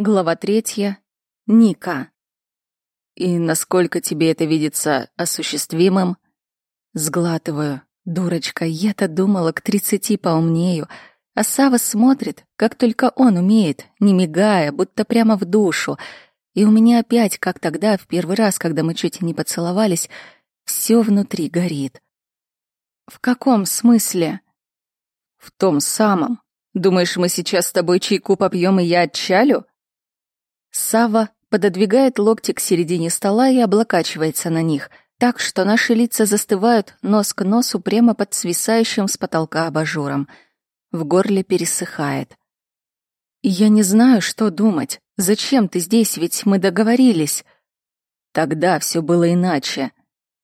Глава третья. Ника. «И насколько тебе это видится осуществимым?» Сглатываю. Дурочка, я-то думала, к тридцати поумнею. А Сава смотрит, как только он умеет, не мигая, будто прямо в душу. И у меня опять, как тогда, в первый раз, когда мы чуть не поцеловались, все внутри горит. «В каком смысле?» «В том самом. Думаешь, мы сейчас с тобой чайку попьем, и я отчалю?» Сава пододвигает локти к середине стола и облокачивается на них, так что наши лица застывают нос к носу прямо под свисающим с потолка абажуром. В горле пересыхает. «Я не знаю, что думать. Зачем ты здесь, ведь мы договорились?» «Тогда все было иначе.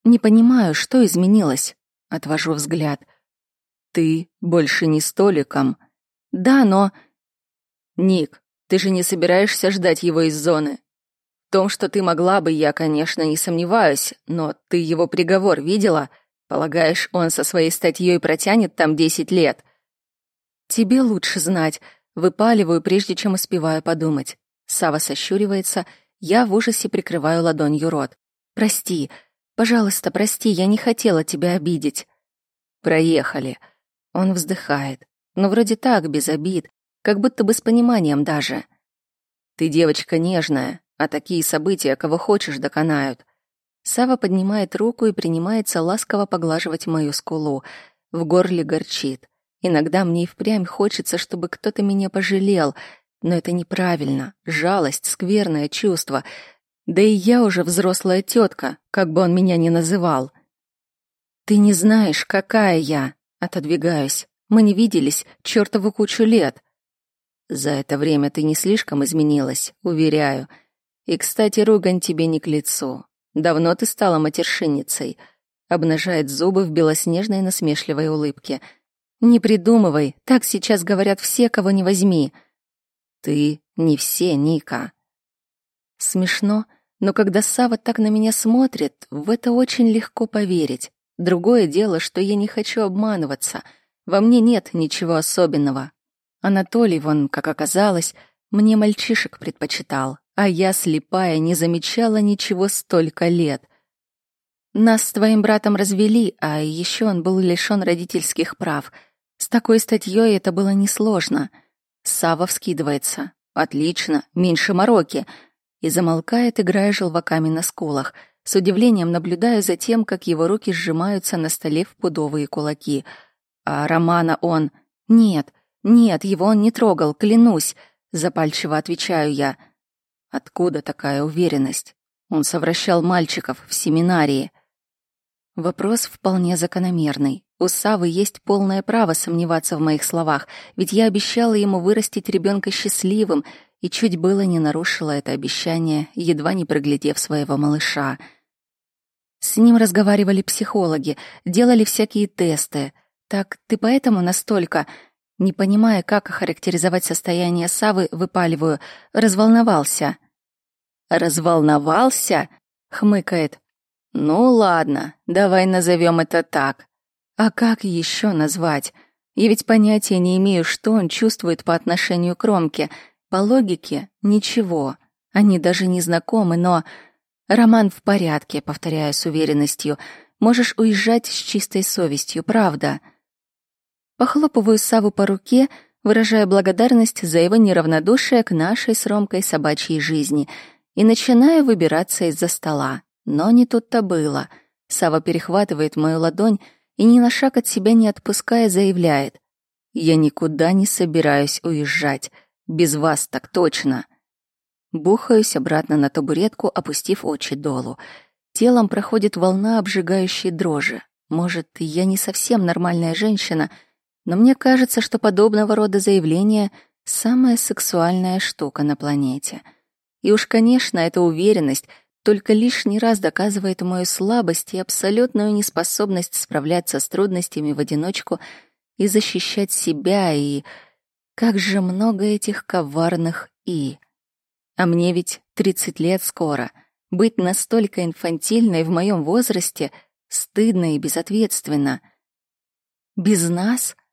Не понимаю, что изменилось». Отвожу взгляд. «Ты больше не столиком». «Да, но...» «Ник, ты же не собираешься ждать его из зоны. В том, что ты могла бы, я, конечно, не сомневаюсь, но ты его приговор видела? Полагаешь, он со своей статьей протянет там десять лет? Тебе лучше знать. Выпаливаю, прежде чем успеваю подумать. Сава сощуривается, я в ужасе прикрываю ладонью рот. Прости, пожалуйста, прости, я не хотела тебя обидеть. Проехали. Он вздыхает. Но вроде так, без обид, как будто бы с пониманием даже. Ты девочка нежная, а такие события кого хочешь доконают. Сава поднимает руку и принимается ласково поглаживать мою скулу. В горле горчит. Иногда мне и впрямь хочется, чтобы кто-то меня пожалел, но это неправильно. Жалость — скверное чувство. Да и я уже взрослая тетка, как бы он меня ни называл. «Ты не знаешь, какая я!» Отодвигаюсь. Мы не виделись чертову кучу лет. За это время ты не слишком изменилась, уверяю. И, кстати, ругань тебе не к лицу. Давно ты стала матершинницей. Обнажает зубы в белоснежной насмешливой улыбке. Не придумывай, так сейчас говорят все, кого не возьми. Ты не все, Ника. Смешно, но когда Сава так на меня смотрит, в это очень легко поверить. Другое дело, что я не хочу обманываться. Во мне нет ничего особенного, Анатолий, вон, как оказалось, мне мальчишек предпочитал, а я, слепая, не замечала ничего столько лет. Нас с твоим братом развели, а еще он был лишён родительских прав. С такой статьей это было несложно. Сава вскидывается. Отлично, меньше мороки. И замолкает, играя желваками на скулах. С удивлением наблюдаю за тем, как его руки сжимаются на столе в пудовые кулаки. А Романа он... Нет, «Нет, его он не трогал, клянусь», — запальчиво отвечаю я. Откуда такая уверенность? Он совращал мальчиков в семинарии. Вопрос вполне закономерный. У Савы есть полное право сомневаться в моих словах, ведь я обещала ему вырастить ребенка счастливым и чуть было не нарушила это обещание, едва не проглядев своего малыша. С ним разговаривали психологи, делали всякие тесты. Так ты поэтому настолько не понимая, как охарактеризовать состояние Савы, выпаливаю. Разволновался. «Разволновался?» — хмыкает. «Ну ладно, давай назовем это так. А как еще назвать? Я ведь понятия не имею, что он чувствует по отношению к Ромке. По логике — ничего. Они даже не знакомы, но... Роман в порядке, повторяю с уверенностью. Можешь уезжать с чистой совестью, правда?» Похлопываю Саву по руке, выражая благодарность за его неравнодушие к нашей с Ромкой собачьей жизни, и начинаю выбираться из-за стола. Но не тут-то было. Сава перехватывает мою ладонь и ни на шаг от себя не отпуская заявляет. «Я никуда не собираюсь уезжать. Без вас так точно». Бухаюсь обратно на табуретку, опустив очи долу. Телом проходит волна обжигающей дрожи. Может, я не совсем нормальная женщина — но мне кажется, что подобного рода заявление — самая сексуальная штука на планете. И уж, конечно, эта уверенность только лишний раз доказывает мою слабость и абсолютную неспособность справляться с трудностями в одиночку и защищать себя, и... Как же много этих коварных «и». А мне ведь 30 лет скоро. Быть настолько инфантильной в моем возрасте стыдно и безответственно. Без нас —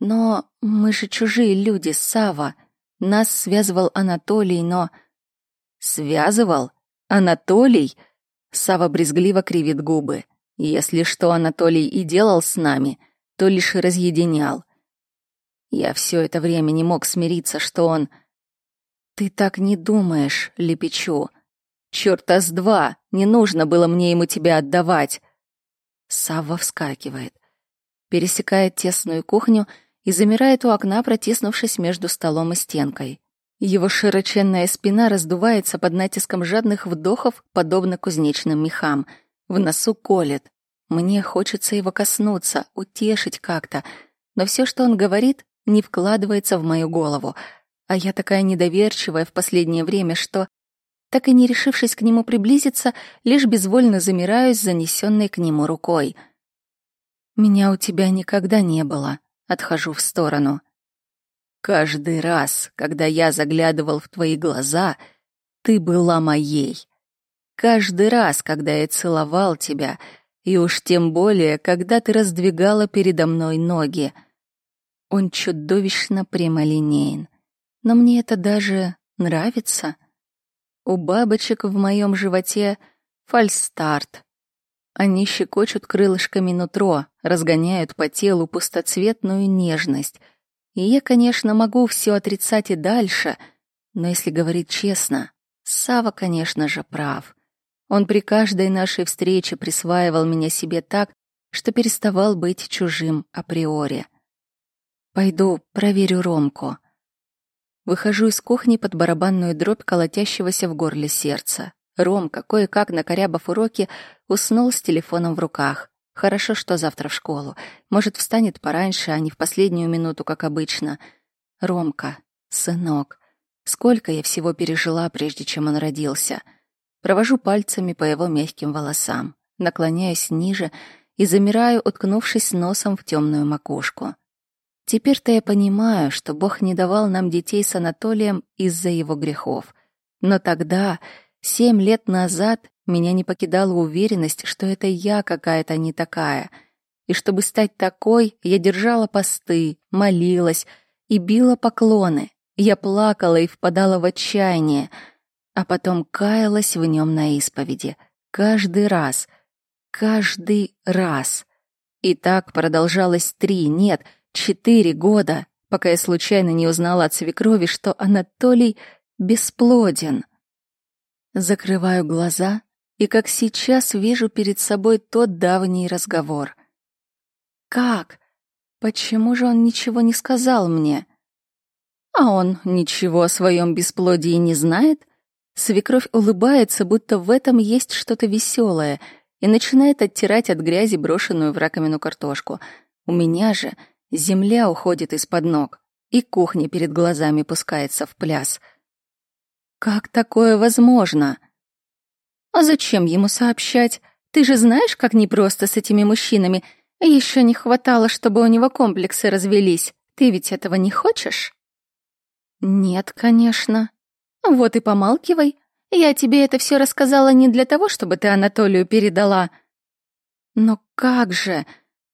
но мы же чужие люди, Сава. Нас связывал Анатолий, но... Связывал? Анатолий? Сава брезгливо кривит губы. Если что Анатолий и делал с нами, то лишь разъединял. Я все это время не мог смириться, что он... «Ты так не думаешь, лепечу. Чёрта с два, не нужно было мне ему тебя отдавать». Савва вскакивает, пересекает тесную кухню и замирает у окна, протиснувшись между столом и стенкой. Его широченная спина раздувается под натиском жадных вдохов, подобно кузнечным мехам. В носу колет. Мне хочется его коснуться, утешить как-то, но все, что он говорит, не вкладывается в мою голову. А я такая недоверчивая в последнее время, что, так и не решившись к нему приблизиться, лишь безвольно замираю с занесенной к нему рукой. «Меня у тебя никогда не было», — отхожу в сторону. «Каждый раз, когда я заглядывал в твои глаза, ты была моей. Каждый раз, когда я целовал тебя, и уж тем более, когда ты раздвигала передо мной ноги — он чудовищно прямолинеен. Но мне это даже нравится. У бабочек в моем животе фальстарт. Они щекочут крылышками нутро, разгоняют по телу пустоцветную нежность. И я, конечно, могу все отрицать и дальше, но если говорить честно, Сава, конечно же, прав. Он при каждой нашей встрече присваивал меня себе так, что переставал быть чужим априори. Пойду проверю Ромку. Выхожу из кухни под барабанную дробь колотящегося в горле сердца. Ромка, кое-как накорябав уроки, уснул с телефоном в руках. Хорошо, что завтра в школу. Может, встанет пораньше, а не в последнюю минуту, как обычно. Ромка, сынок. Сколько я всего пережила, прежде чем он родился. Провожу пальцами по его мягким волосам, наклоняюсь ниже и замираю, уткнувшись носом в темную макушку. Теперь-то я понимаю, что Бог не давал нам детей с Анатолием из-за его грехов. Но тогда, семь лет назад, меня не покидала уверенность, что это я какая-то не такая. И чтобы стать такой, я держала посты, молилась и била поклоны. Я плакала и впадала в отчаяние, а потом каялась в нем на исповеди. Каждый раз. Каждый раз. И так продолжалось три, нет — Четыре года, пока я случайно не узнала от свекрови, что Анатолий бесплоден. Закрываю глаза и, как сейчас, вижу перед собой тот давний разговор. Как? Почему же он ничего не сказал мне? А он ничего о своем бесплодии не знает? Свекровь улыбается, будто в этом есть что-то веселое, и начинает оттирать от грязи брошенную в раковину картошку. У меня же Земля уходит из-под ног, и кухня перед глазами пускается в пляс. Как такое возможно? А зачем ему сообщать? Ты же знаешь, как непросто с этими мужчинами. Еще не хватало, чтобы у него комплексы развелись. Ты ведь этого не хочешь? Нет, конечно. Вот и помалкивай. Я тебе это все рассказала не для того, чтобы ты Анатолию передала. Но как же?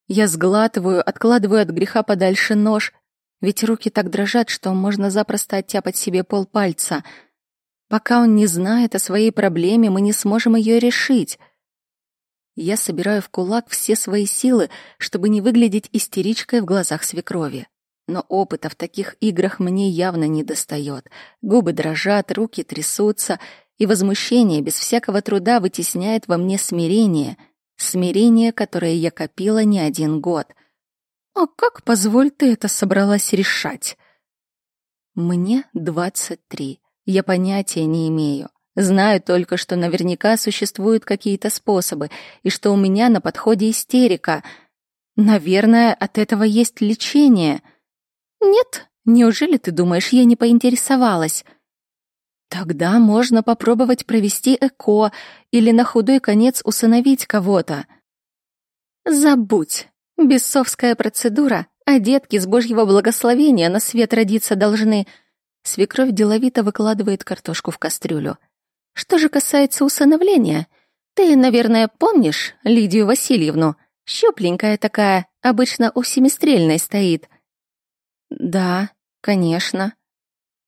Я сглатываю, откладываю от греха подальше нож, ведь руки так дрожат, что можно запросто оттяпать себе полпальца. Пока он не знает о своей проблеме, мы не сможем ее решить. Я собираю в кулак все свои силы, чтобы не выглядеть истеричкой в глазах свекрови. Но опыта в таких играх мне явно не достает. Губы дрожат, руки трясутся, и возмущение без всякого труда вытесняет во мне смирение — Смирение, которое я копила не один год. А как, позволь, ты это собралась решать? Мне двадцать три. Я понятия не имею. Знаю только, что наверняка существуют какие-то способы, и что у меня на подходе истерика. Наверное, от этого есть лечение. Нет? Неужели ты думаешь, я не поинтересовалась? Тогда можно попробовать провести ЭКО или на худой конец усыновить кого-то. Забудь. Бесовская процедура, а детки с божьего благословения на свет родиться должны. Свекровь деловито выкладывает картошку в кастрюлю. Что же касается усыновления, ты, наверное, помнишь Лидию Васильевну? Щупленькая такая, обычно у семистрельной стоит. Да, конечно.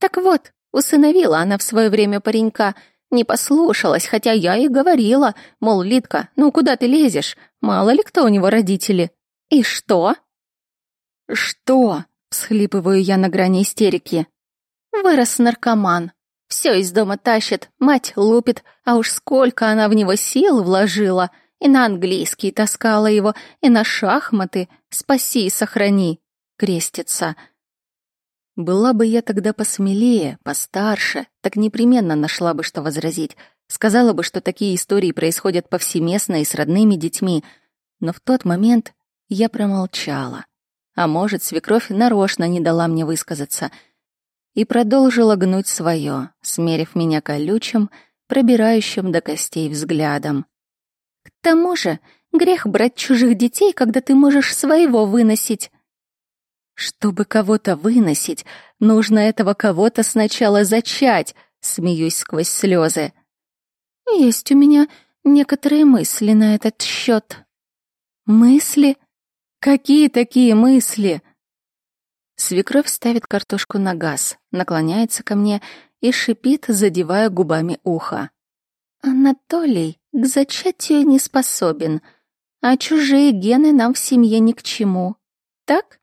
Так вот, усыновила она в свое время паренька, не послушалась, хотя я и говорила, мол, Литка, ну куда ты лезешь? Мало ли кто у него родители. И что? Что? Всхлипываю я на грани истерики. Вырос наркоман. Все из дома тащит, мать лупит, а уж сколько она в него сил вложила. И на английский таскала его, и на шахматы. Спаси и сохрани. Крестится. Была бы я тогда посмелее, постарше, так непременно нашла бы, что возразить. Сказала бы, что такие истории происходят повсеместно и с родными детьми. Но в тот момент я промолчала. А может, свекровь нарочно не дала мне высказаться — и продолжила гнуть свое, смерив меня колючим, пробирающим до костей взглядом. «К тому же грех брать чужих детей, когда ты можешь своего выносить». «Чтобы кого-то выносить, нужно этого кого-то сначала зачать», — смеюсь сквозь слезы. «Есть у меня некоторые мысли на этот счет». «Мысли? Какие такие мысли?» Свекровь ставит картошку на газ, наклоняется ко мне и шипит, задевая губами ухо. «Анатолий к зачатию не способен, а чужие гены нам в семье ни к чему. Так?»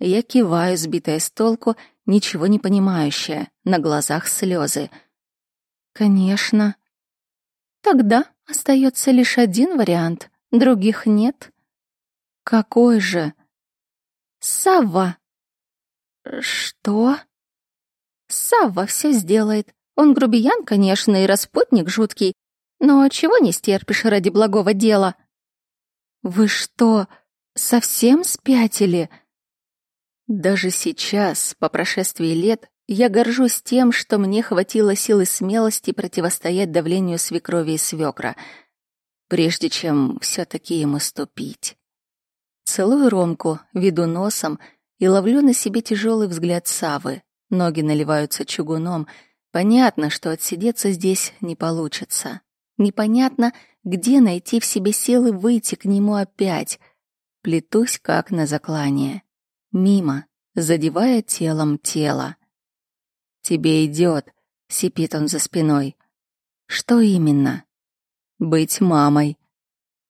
Я киваю, сбитая с толку, ничего не понимающая, на глазах слезы. «Конечно». «Тогда остается лишь один вариант, других нет». «Какой же?» «Савва!» «Что?» «Савва все сделает. Он грубиян, конечно, и распутник жуткий, но чего не стерпишь ради благого дела?» «Вы что, совсем спятили?» Даже сейчас, по прошествии лет, я горжусь тем, что мне хватило силы и смелости противостоять давлению свекрови и свекра, прежде чем все таки ему ступить. Целую Ромку, веду носом — и ловлю на себе тяжелый взгляд Савы. Ноги наливаются чугуном. Понятно, что отсидеться здесь не получится. Непонятно, где найти в себе силы выйти к нему опять. Плетусь, как на заклание. Мимо, задевая телом тело. «Тебе идет», — сипит он за спиной. «Что именно?» «Быть мамой».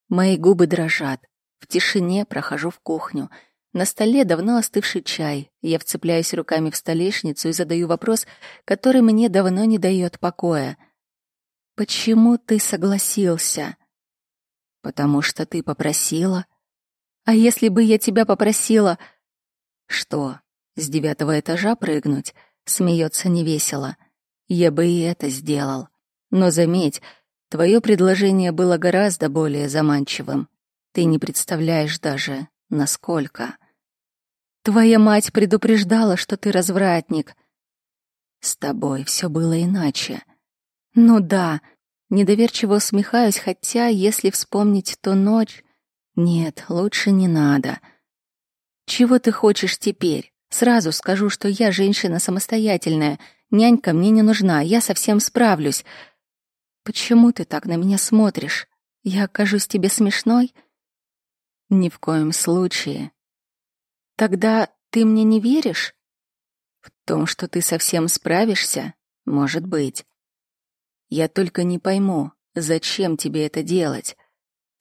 Мои губы дрожат. В тишине прохожу в кухню — на столе давно остывший чай. Я вцепляюсь руками в столешницу и задаю вопрос, который мне давно не дает покоя. «Почему ты согласился?» «Потому что ты попросила». «А если бы я тебя попросила...» «Что, с девятого этажа прыгнуть?» Смеется невесело. «Я бы и это сделал. Но заметь, твое предложение было гораздо более заманчивым. Ты не представляешь даже, насколько...» Твоя мать предупреждала, что ты развратник. С тобой все было иначе. Ну да, недоверчиво усмехаюсь, хотя, если вспомнить ту ночь... Нет, лучше не надо. Чего ты хочешь теперь? Сразу скажу, что я женщина самостоятельная. Нянька мне не нужна, я совсем справлюсь. Почему ты так на меня смотришь? Я окажусь тебе смешной? Ни в коем случае. Тогда ты мне не веришь? В том, что ты совсем справишься, может быть. Я только не пойму, зачем тебе это делать?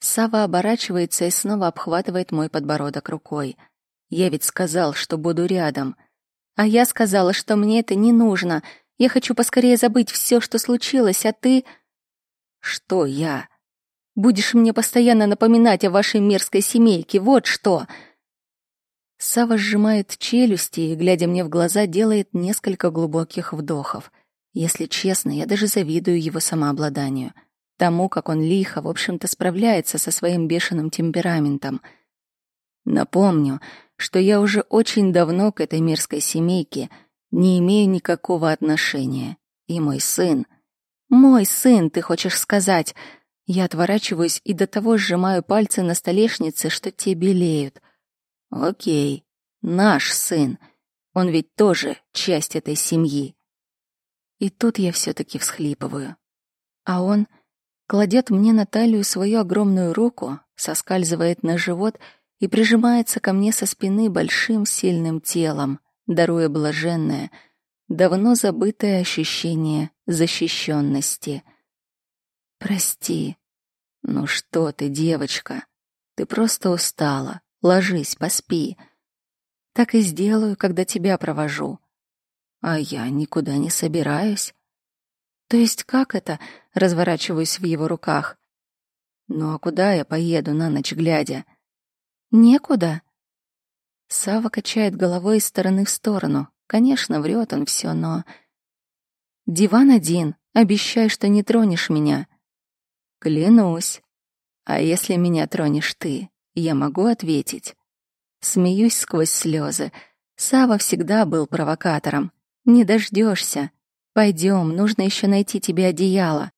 Сава оборачивается и снова обхватывает мой подбородок рукой. Я ведь сказал, что буду рядом. А я сказала, что мне это не нужно. Я хочу поскорее забыть все, что случилось, а ты... Что я? Будешь мне постоянно напоминать о вашей мерзкой семейке, вот что. Сава сжимает челюсти и, глядя мне в глаза, делает несколько глубоких вдохов. Если честно, я даже завидую его самообладанию. Тому, как он лихо, в общем-то, справляется со своим бешеным темпераментом. Напомню, что я уже очень давно к этой мерзкой семейке не имею никакого отношения. И мой сын... Мой сын, ты хочешь сказать... Я отворачиваюсь и до того сжимаю пальцы на столешнице, что те белеют. Окей, наш сын. Он ведь тоже часть этой семьи. И тут я все-таки всхлипываю. А он кладет мне на талию свою огромную руку, соскальзывает на живот и прижимается ко мне со спины большим сильным телом, даруя блаженное, давно забытое ощущение защищенности. «Прости. Ну что ты, девочка, ты просто устала. Ложись, поспи. Так и сделаю, когда тебя провожу. А я никуда не собираюсь. То есть как это? Разворачиваюсь в его руках. Ну а куда я поеду на ночь глядя? Некуда. Сава качает головой из стороны в сторону. Конечно, врет он все, но... Диван один. Обещай, что не тронешь меня. Клянусь. А если меня тронешь ты, я могу ответить. Смеюсь сквозь слезы. Сава всегда был провокатором. Не дождешься. Пойдем, нужно еще найти тебе одеяло.